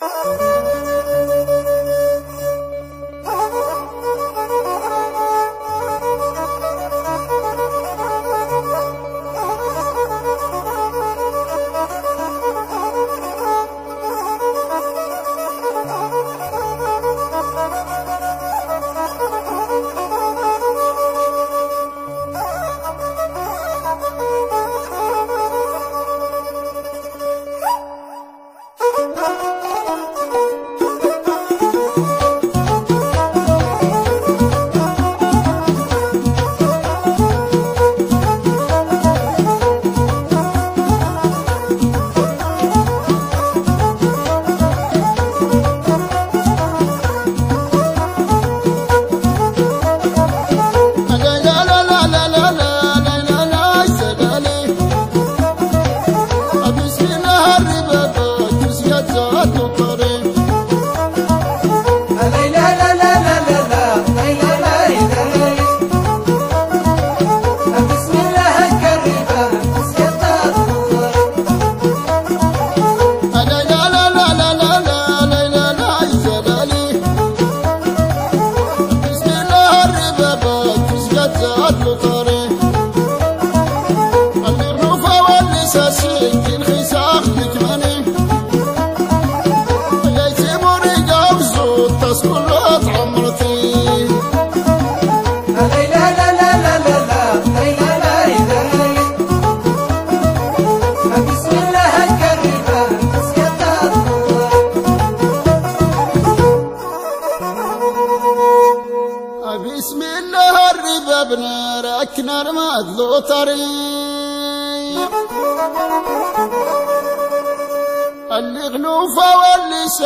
بسم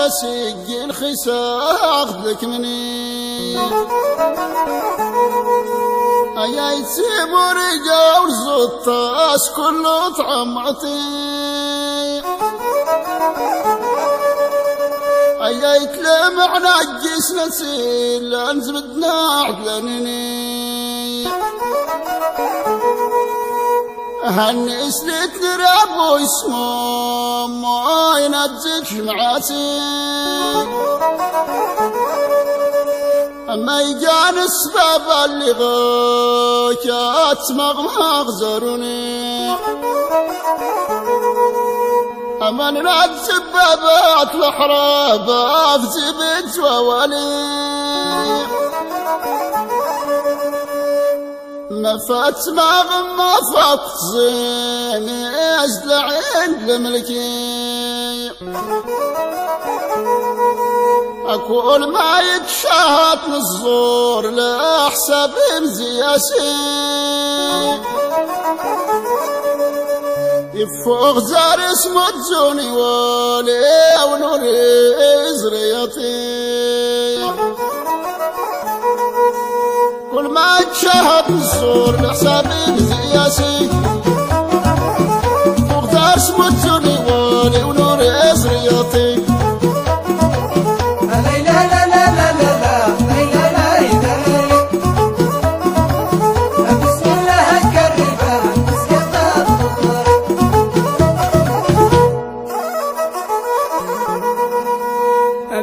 واللي ساسق الخسا اخذك مني ايا يتسيبوا رجا ورزطاس كله طعم عطيق ايا يتلم عجيس نسيل انزبدنا عقلني هني سلت نراب ويسمو ما ينزل شمعاتي اما يجان السباب اللي غاكات مغمغ زروني اما نراد سبابات وحرابات زبت وولي فات ما فات زيني ازلع عند الملكي أقول ما يتشاهد من الزور لا حساب مزياسي يفوق زار اسمه تزوني ولي ونوري زريتي. ما تشاهد الصور لحسابي بزياسي فوق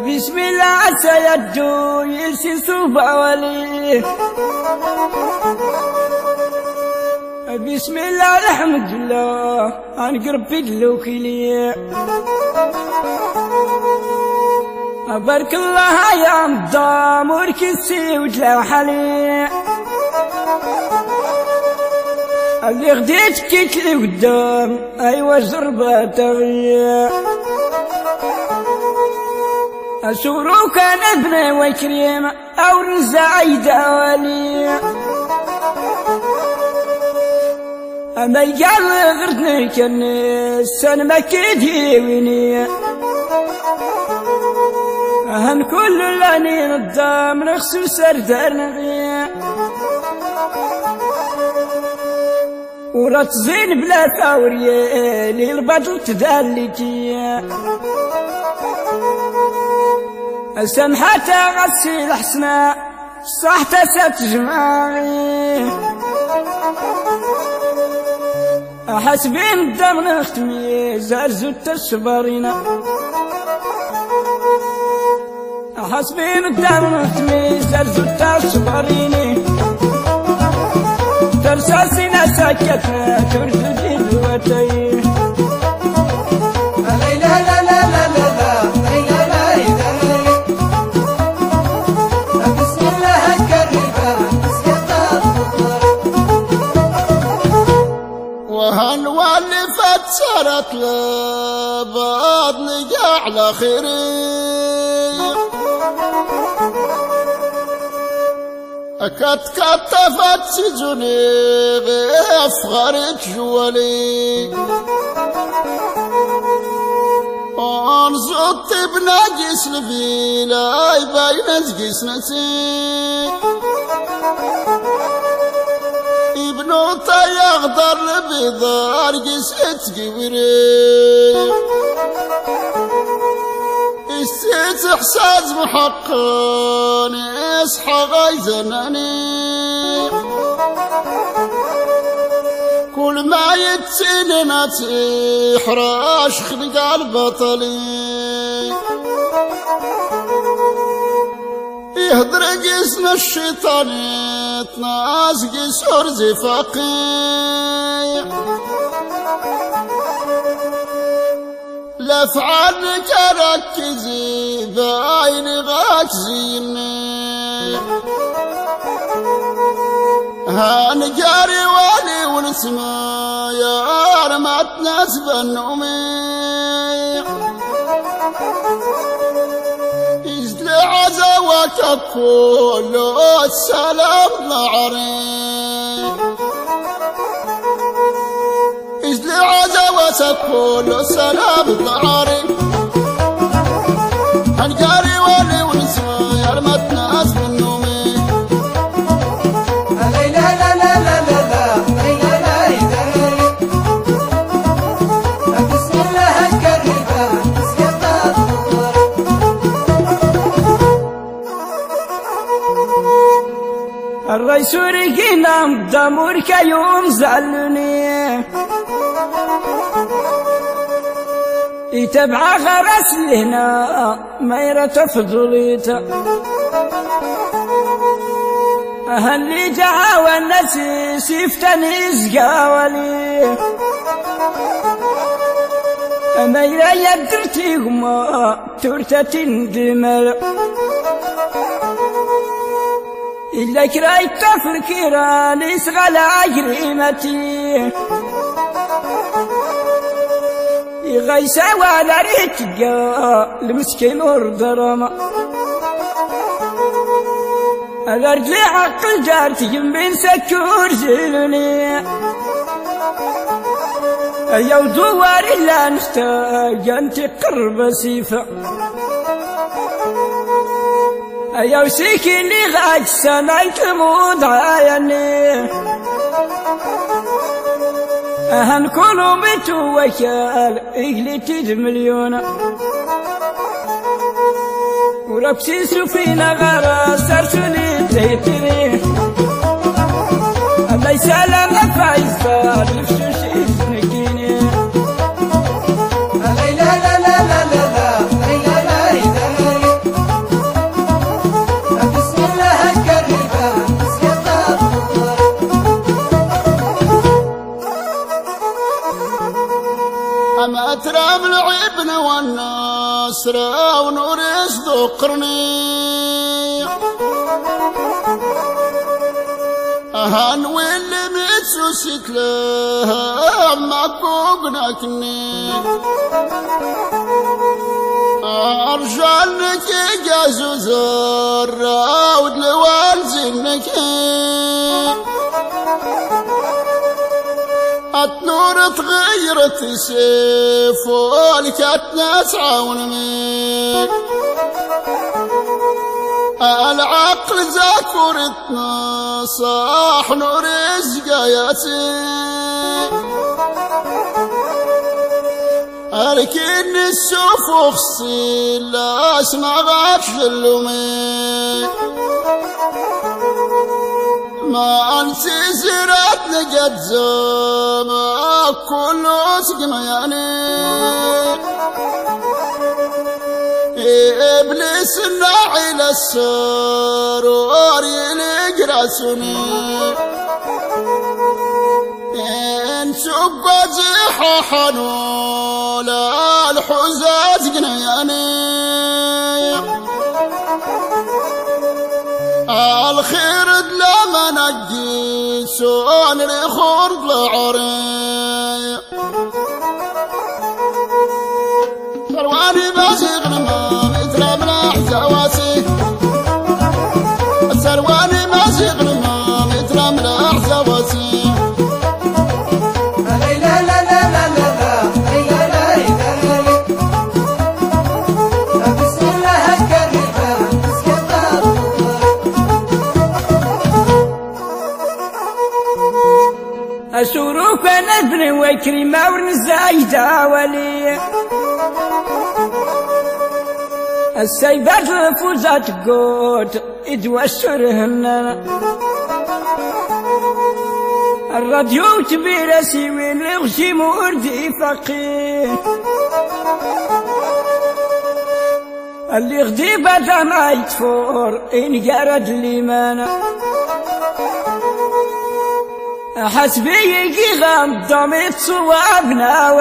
بسم الله يسي سوف ولي بسم الله الحمد لله. انقرب في اللوكيلية بارك الله يا مضام وركسي وجلا حالي اللي غديت كيت قدام ايوا زربة تغيير أسورو كان وكريم أو رزايد ولي أما يقال غردني كان السن ما كيدي ويني أهن كل لاني نضام نخسو سردار نغي ورات زين بلا ثورية للبطل تدلتي سمحت غسيل حسنا صحت ست جماعي. حسبين الدم نختمي زرزت الشبرينا حسبين الدار تميز الزوتا صبريني ترساسنا سكتنا ترد جدوتي والفت صارت لبطني على خيري أكت كتفت سجني بأفخرت جوالي. انزط بناقص الفيلا يبين نقص نسي ابنو يغدر بضار قسيت قبري استيت إحساس محقن اصحى غيزنني كل ما يتسننا تحراش خلق البطلي يهدر قسنا الشيطان يتناس قسور زفاقي لافعال كركزي بعين غاك زيني. هان جاري والي ونسمع يا رمات ناس بنومي. كل السلام نعري إزل عزوك كل السلام نعري يتبع غرس لهنا ما يرتفضليت أهلي جعا والناس سيفتني زقاولي إلا يدرتي هما تورتة دمر إلا كراي الطفل كيرا ليس غلا جريمتي يغيسا ولا ريتقا المسكين وردرما. الأرض لي عقل جارتي بين سكور زلني أيو دوار إلا نحتاج أنت قرب سيفا أيو سيكي اللي غاك سنة تمود عايني أهن كلو بيتو وكال إقلي تيد مليون. وربسي سفينة غارة سرسلي تيتري متسوسك له أما كوبناكني أرجع لك جازو زرا ودلوان زنك النور تغيرت سيف والكات ناس عاونني العقل ذاكرتنا صاح نور زقاياتي لكن السوف خصي لا اسمع غاف جلومي ما أنت زرات نقد زما كله سقم يعني. إبليس الناعي للسرور يلق راسني إن سب زحا لا الحزاز قنياني الخير لما نجي سؤال الخرد العري أسوروك نذر وكريمة ورزايدة ولي السيبات الفوزات قوت إدوسرهن الراديو تبير سيوي الغشي موردي فقيه اللي غدي بدا ما يتفور إن جرد ليمانا حسبي يجي غام ضميت صوابنا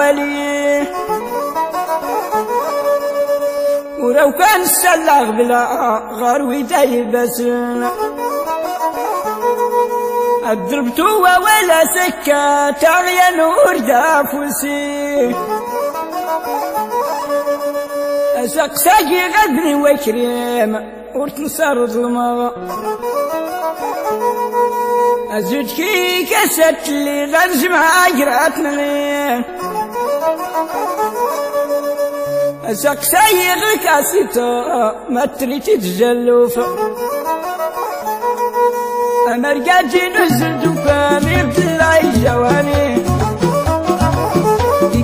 ولي ولو كان السلاغ بلا غروي بس. الضربتو ولا سكة تغيا نور دافوسي سقساجي غدني وكريم ورتنصر ظلمة. أزوجكي كست لي غنجمع قراتنا لي أساق سايغ كاسيتو ما تريتي تجلوف. أنا رقاجي نزل دوكان يبدلاي جواني.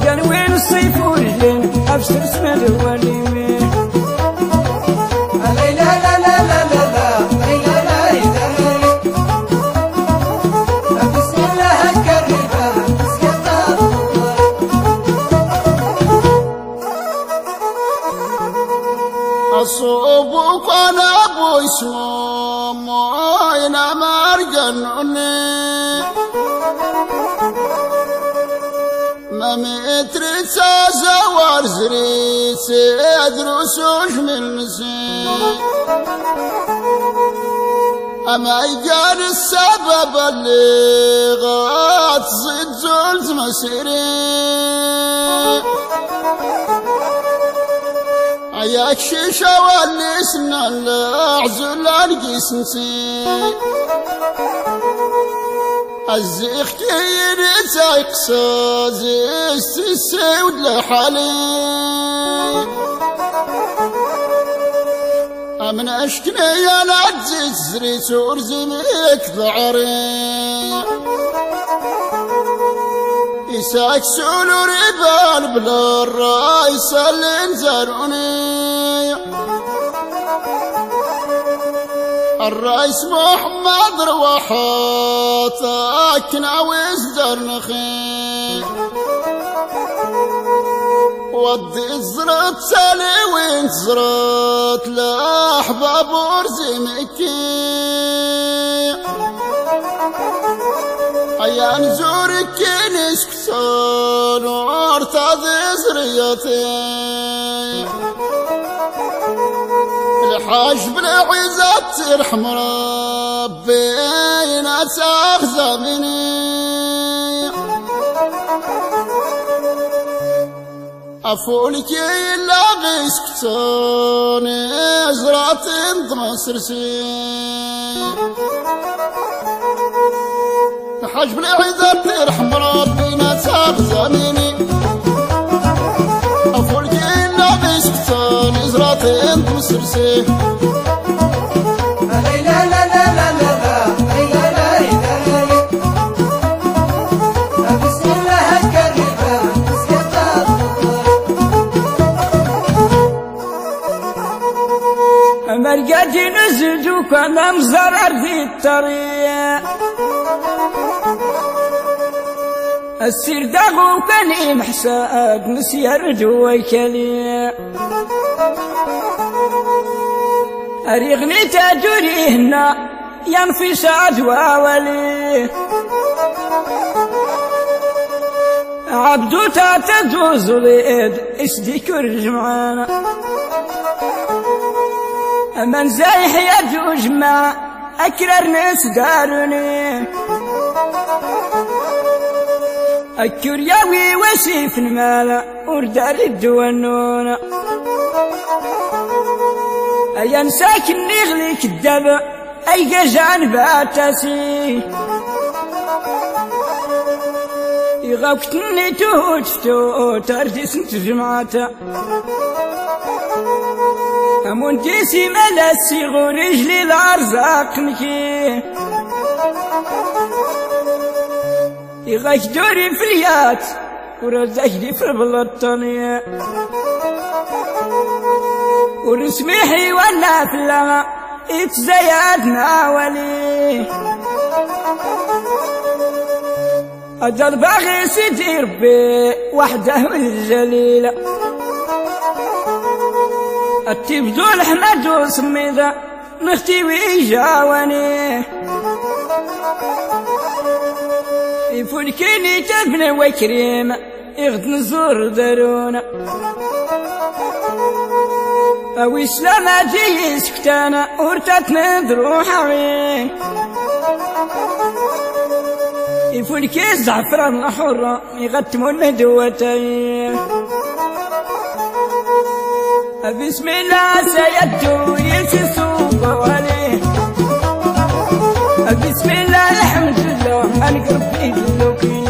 كان وين الصيف ورجلين أبشر اسمه دواني متر زوار زري سيدرس من نسي أما يقال السبب اللي غات زد زلت مسيري ياك شيشة واللسنا العزل القسنسي الزيخ كين تايقصا زيست السيود لحالي. أمن أشكني يا نعزي زري سور زميك ضعري. إساك سولو ربال بلا الرايس اللي انزروني الرئيس محمد رواحاتك ناويس درنخي ودي زرت سالي وين زرت لأحباب ورزي مكي أيام زورك كنس كسان وارتضي زريتي الحاج بالعزة ترحم ربي ناس أخزمني أفولك إلا غيس كتاني زرعت انت مصرسي. حجب العزة ترحم ربنا ساب زميني انت مسرسي مرقدي نزجوك في الطريق. السير داغو كان محساد نسير جوي كلي أريغني تجريهنا ينفي عدوى ولي عبدو تاتدوز ليد اسدي كرج معانا من زايح يجوج ما أكرر ناس دارني. أكر ياوي وسيف المال وردار الدوانون. أيان ساكن نغلي كدب أي قجان باتسي يغاكتني توجتو تردي سنت جمعتا أمون جيسي ملاسي غو رجلي الأرزاق نكي. يغاك دوري فليات ورزاك دي في البلطانية. ورسميحي ولا فلا اتزيادنا ولي. أجل باغي سيدي ربي وحده الجليلة التبدو الحمد وسميذا نختي ويجاوني. يفلكيني تبني وكريم يغد نزور درونا ويش لما جيس كتانا ورتت مدروح عين يفولكي زعفرا حرة يغتمون دوتين بسم الله سيدو يسي صوبة وليه بسم الله الحمد لله أنا قرب يدلوكي